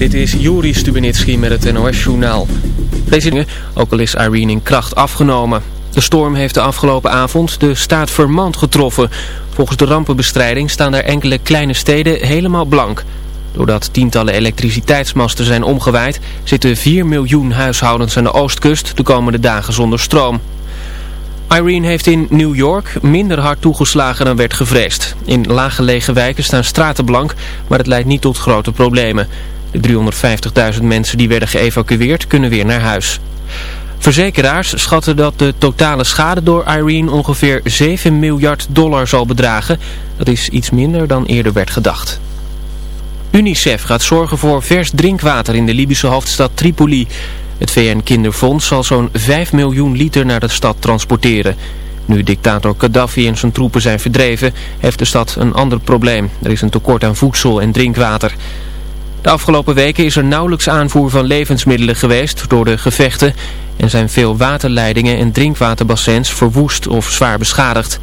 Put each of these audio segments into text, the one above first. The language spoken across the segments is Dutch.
Dit is Juri Stubenitski met het NOS-journaal. Ook al is Irene in kracht afgenomen. De storm heeft de afgelopen avond de staat Vermont getroffen. Volgens de rampenbestrijding staan er enkele kleine steden helemaal blank. Doordat tientallen elektriciteitsmasten zijn omgewaaid... zitten 4 miljoen huishoudens aan de oostkust de komende dagen zonder stroom. Irene heeft in New York minder hard toegeslagen dan werd gevreesd. In laaggelegen wijken staan straten blank, maar het leidt niet tot grote problemen. De 350.000 mensen die werden geëvacueerd kunnen weer naar huis. Verzekeraars schatten dat de totale schade door Irene ongeveer 7 miljard dollar zal bedragen. Dat is iets minder dan eerder werd gedacht. UNICEF gaat zorgen voor vers drinkwater in de Libische hoofdstad Tripoli. Het VN-kinderfonds zal zo'n 5 miljoen liter naar de stad transporteren. Nu dictator Gaddafi en zijn troepen zijn verdreven, heeft de stad een ander probleem. Er is een tekort aan voedsel en drinkwater. De afgelopen weken is er nauwelijks aanvoer van levensmiddelen geweest door de gevechten en zijn veel waterleidingen en drinkwaterbassins verwoest of zwaar beschadigd.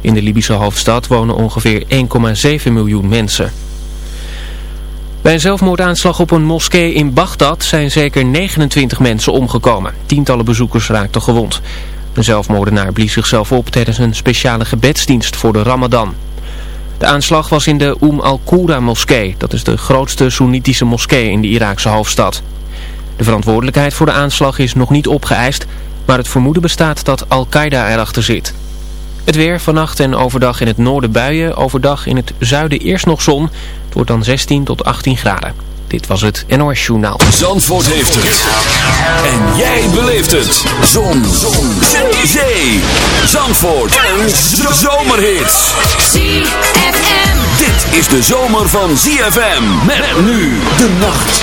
In de Libische hoofdstad wonen ongeveer 1,7 miljoen mensen. Bij een zelfmoordaanslag op een moskee in Bagdad zijn zeker 29 mensen omgekomen. Tientallen bezoekers raakten gewond. Een zelfmoordenaar blies zichzelf op tijdens een speciale gebedsdienst voor de Ramadan. De aanslag was in de Umm al-Qura moskee. Dat is de grootste Soenitische moskee in de Iraakse hoofdstad. De verantwoordelijkheid voor de aanslag is nog niet opgeëist, maar het vermoeden bestaat dat Al-Qaeda erachter zit. Het weer vannacht en overdag in het noorden buien, overdag in het zuiden eerst nog zon. Het wordt dan 16 tot 18 graden. Dit was het NOS Journaal. Zandvoort heeft het. En jij beleeft het. Zon. zon. Zee. Zee. Zandvoort. En zomerhits. ZFM. Dit is de zomer van ZFM. Met nu de nacht.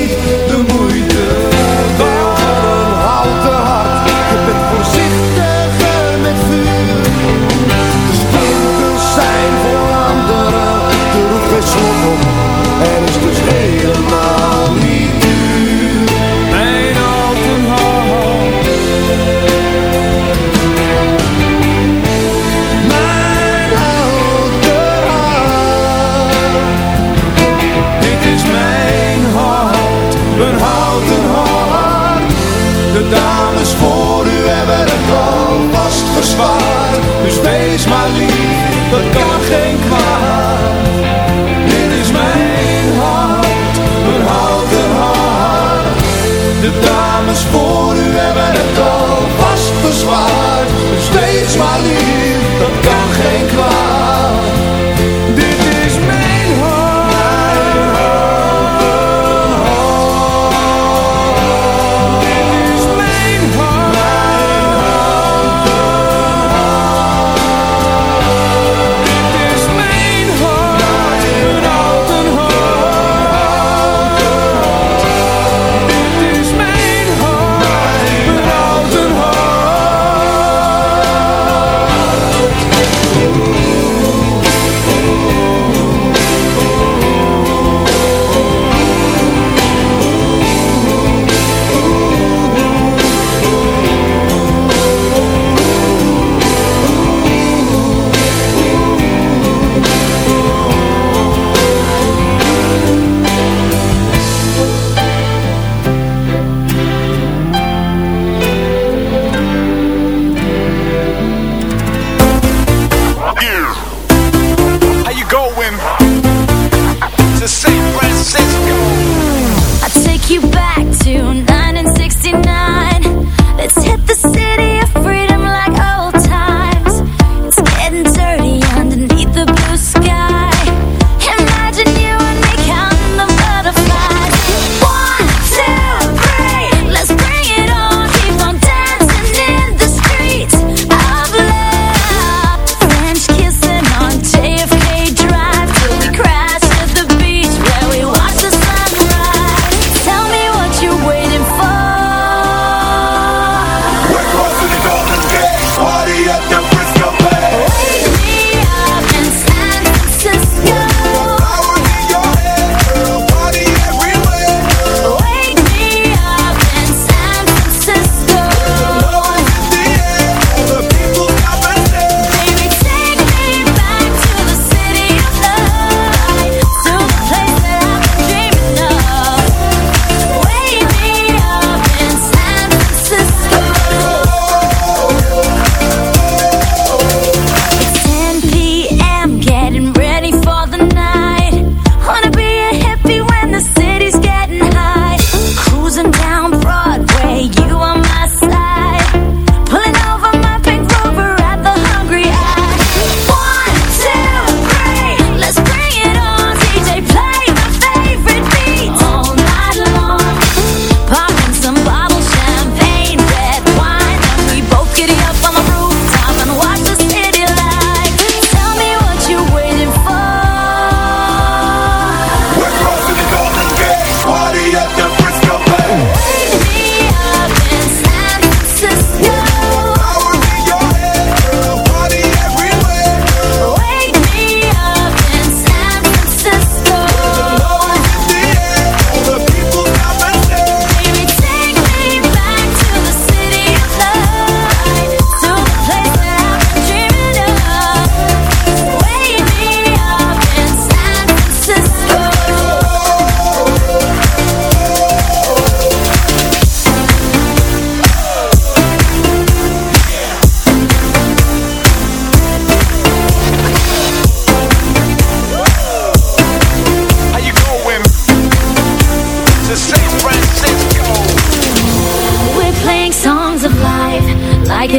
dames voor u hebben het al vast verzwaard. Dus wees maar lief,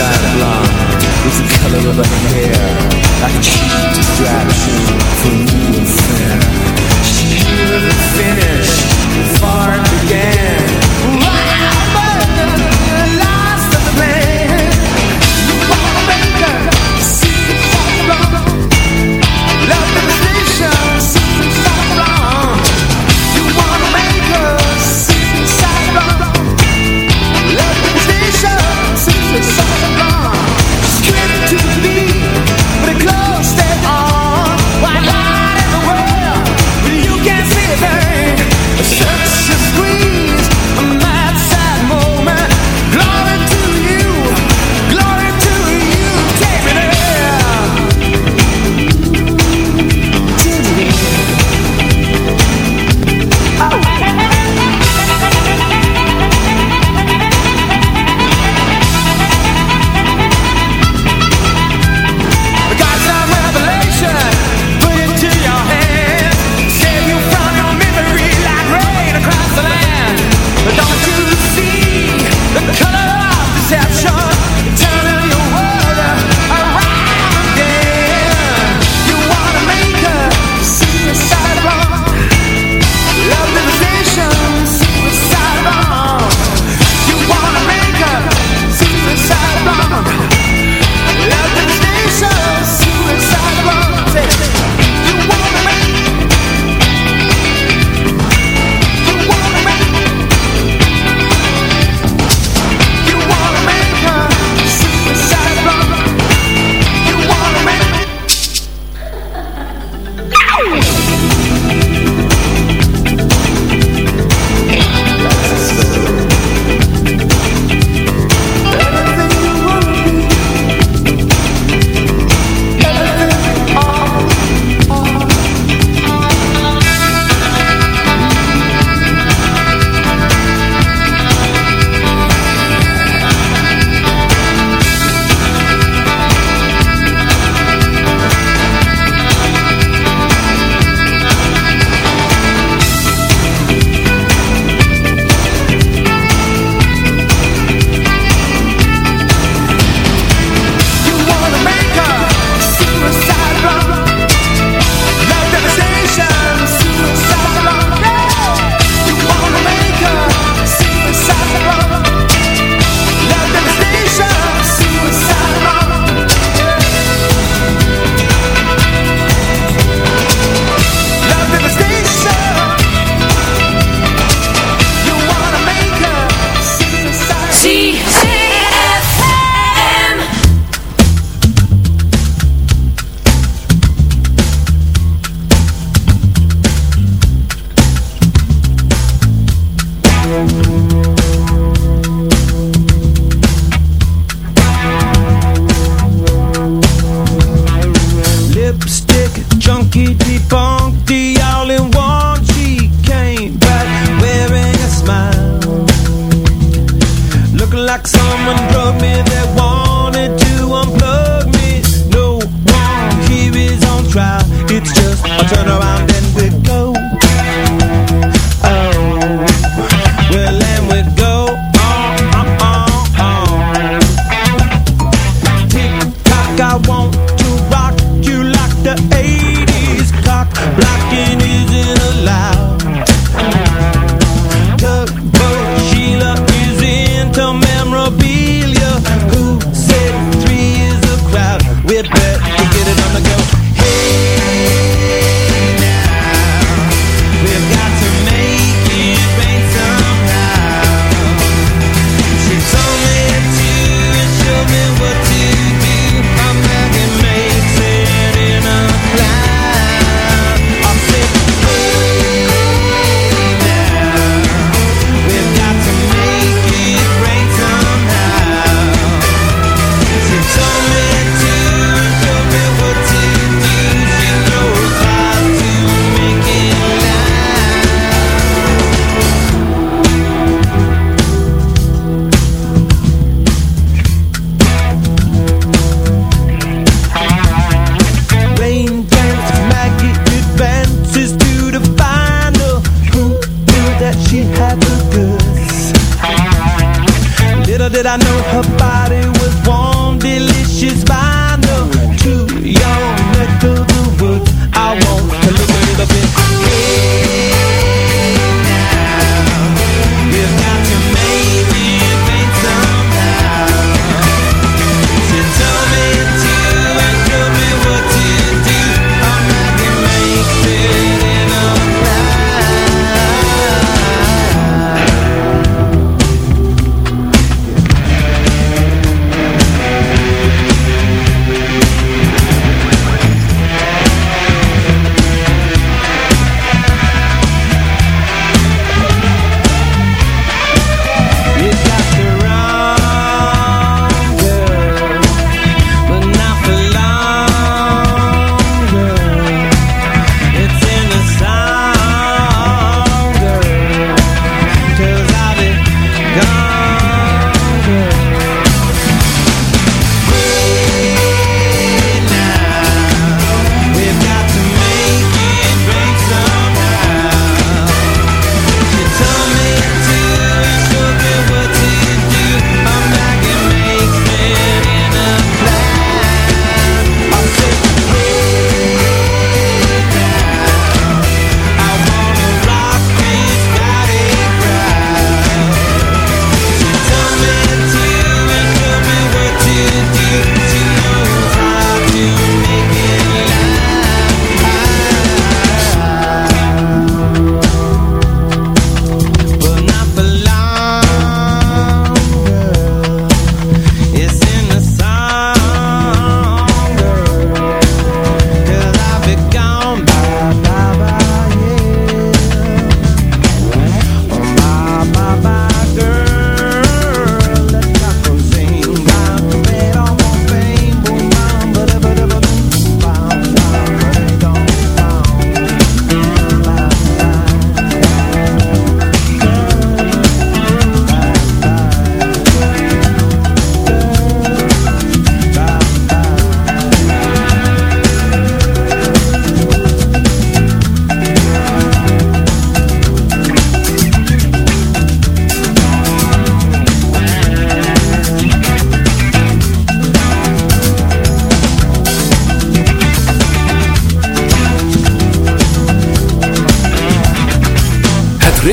side blonde is the color of her hair. Like a cheap distraction from you and fair She never finished finish far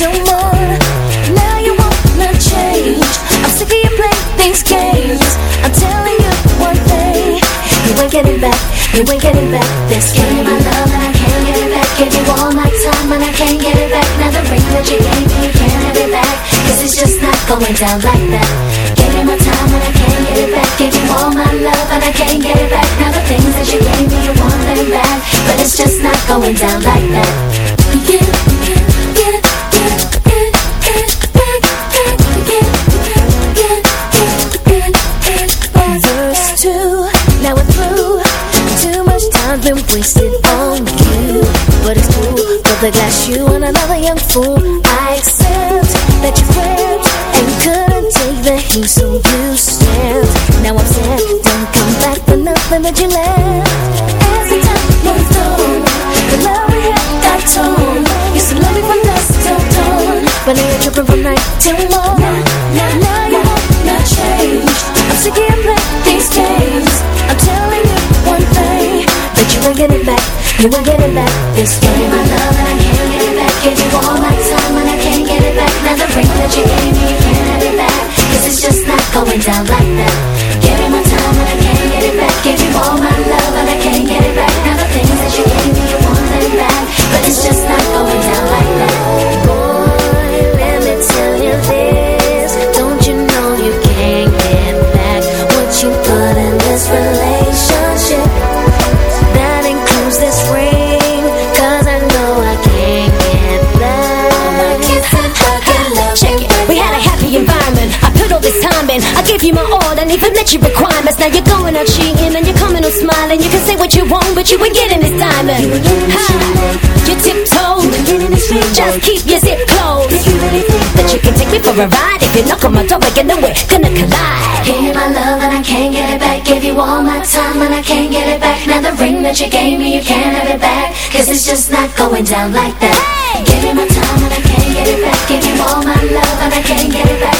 From night. Now you wanna change. I'm sick of you playing these games. I'm telling you one thing. You ain't getting back, you ain't getting back this game. My love and I can't get it back. Give you all my time and I can't get it back. Now the ring that you gave me, you can't have it back. Cause it's just not going down like that. Give me my time and I can't get it back. Give you all my love and I can't get it back. Now the things that you gave me, you want them back. But it's just not going down like that. Get, now we're through. Too much time's been wasted on you. But it's cool, for the glass you and another young fool. I accept that you flipped and couldn't take the heat, so you stepped. Now I'm sad, don't come back for nothing that you left. As the time moved on, the love we had got torn. Used to love me from dusk till dawn, but now you're tripping from night till morn. won't get it back. You won't get it back. This gave my love and I can't get it back. Gave you all my time and I can't get it back. Now the ring that you gave me, you can't have it back. Cause it's just not going down like give you my all and even met your requirements. Now you're going out cheating and you're coming on smiling. You can say what you want, but you ain't getting this diamond. You tiptoe, just keep your zip closed. That you can take me for a ride if you knock on my door again, then we're gonna collide. Give you my love and I can't get it back. Give you all my time and I can't get it back. Now the ring that you gave me, you can't have it back. Cause it's just not going down like that. Hey! Give you my time and I can't get it back. Give you all my love and I can't get it back.